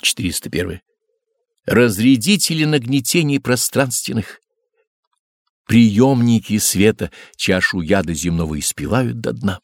401. Разрядители нагнетений пространственных, приемники света чашу яда земного испивают до дна.